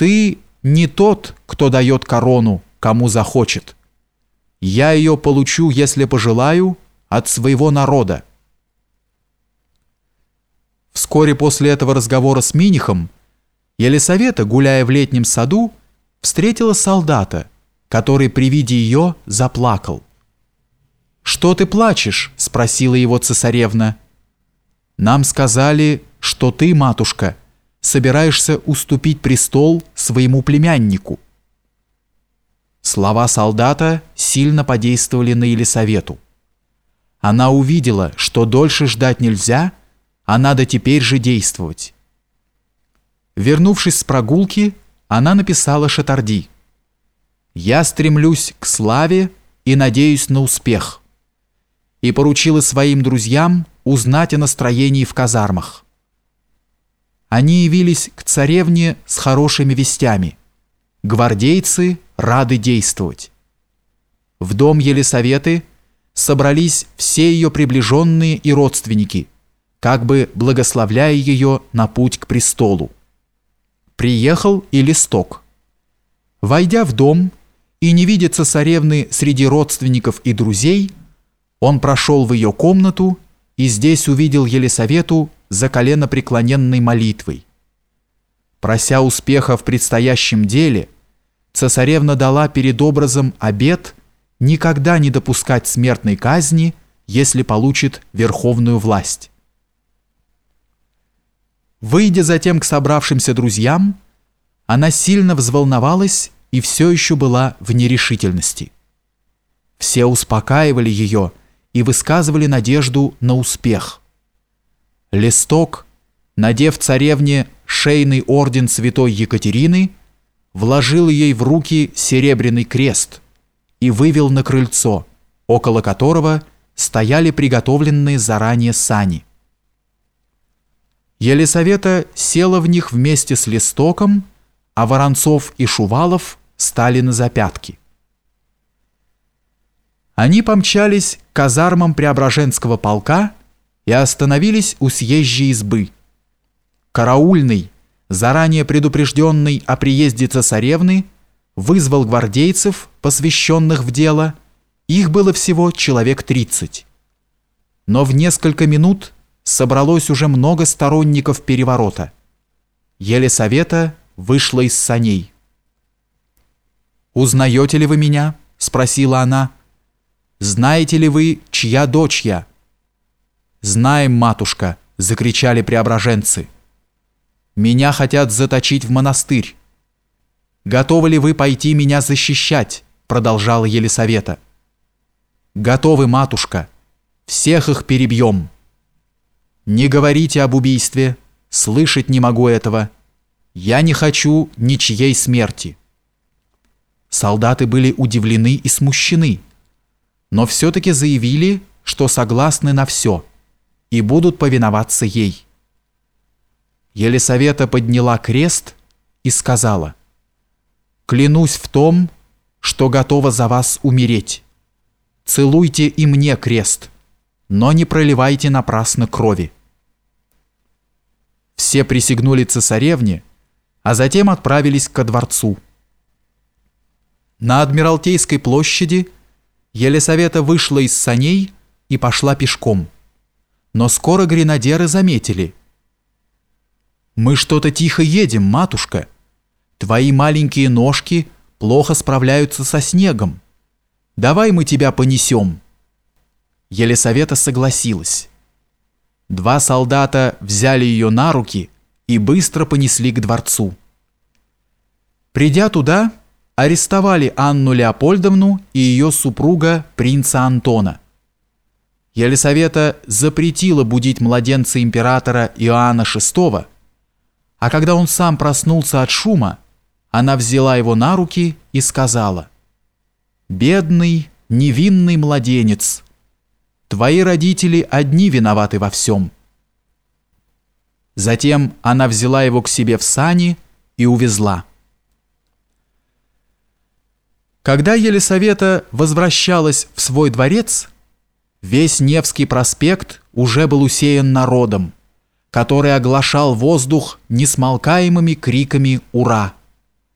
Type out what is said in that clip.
Ты не тот, кто дает корону, кому захочет. Я ее получу, если пожелаю, от своего народа. Вскоре после этого разговора с Минихом Елисавета, гуляя в летнем саду, встретила солдата, который при виде ее заплакал. «Что ты плачешь?» – спросила его цесаревна. «Нам сказали, что ты, матушка, собираешься уступить престол своему племяннику». Слова солдата сильно подействовали на Елисавету. Она увидела, что дольше ждать нельзя, а надо теперь же действовать. Вернувшись с прогулки, она написала Шатарди. «Я стремлюсь к славе и надеюсь на успех» и поручила своим друзьям узнать о настроении в казармах. Они явились к царевне с хорошими вестями. Гвардейцы рады действовать. В дом Елисаветы собрались все ее приближенные и родственники, как бы благословляя ее на путь к престолу. Приехал и листок. Войдя в дом и не видя цесаревны среди родственников и друзей, он прошел в ее комнату и здесь увидел Елисавету за колено преклоненной молитвой. Прося успеха в предстоящем деле, цесаревна дала перед образом обет никогда не допускать смертной казни, если получит верховную власть. Выйдя затем к собравшимся друзьям, она сильно взволновалась и все еще была в нерешительности. Все успокаивали ее и высказывали надежду на успех. Листок, надев царевне шейный орден святой Екатерины, вложил ей в руки серебряный крест и вывел на крыльцо, около которого стояли приготовленные заранее сани. Елисавета села в них вместе с Листоком, а Воронцов и Шувалов стали на запятки. Они помчались к казармам Преображенского полка и остановились у съезжей избы. Караульный, заранее предупрежденный о приезде цесаревны, вызвал гвардейцев, посвященных в дело, их было всего человек 30. Но в несколько минут собралось уже много сторонников переворота. Елисавета вышла из саней. «Узнаете ли вы меня?» – спросила она. Знаете ли вы, чья дочь я?» «Знаем, матушка!» — закричали преображенцы. «Меня хотят заточить в монастырь». «Готовы ли вы пойти меня защищать?» — продолжала Елисавета. «Готовы, матушка. Всех их перебьем». «Не говорите об убийстве. Слышать не могу этого. Я не хочу ничьей смерти». Солдаты были удивлены и смущены но все-таки заявили, что согласны на все и будут повиноваться ей. Елисавета подняла крест и сказала, «Клянусь в том, что готова за вас умереть. Целуйте и мне крест, но не проливайте напрасно крови». Все присягнули цесаревне, а затем отправились ко дворцу. На Адмиралтейской площади – Елисавета вышла из саней и пошла пешком. Но скоро гренадеры заметили. «Мы что-то тихо едем, матушка. Твои маленькие ножки плохо справляются со снегом. Давай мы тебя понесем». Елисавета согласилась. Два солдата взяли ее на руки и быстро понесли к дворцу. Придя туда, арестовали Анну Леопольдовну и ее супруга принца Антона. Елисавета запретила будить младенца императора Иоанна VI, а когда он сам проснулся от шума, она взяла его на руки и сказала, «Бедный, невинный младенец, твои родители одни виноваты во всем». Затем она взяла его к себе в сани и увезла. Когда Елисавета возвращалась в свой дворец, весь Невский проспект уже был усеян народом, который оглашал воздух несмолкаемыми криками «Ура!».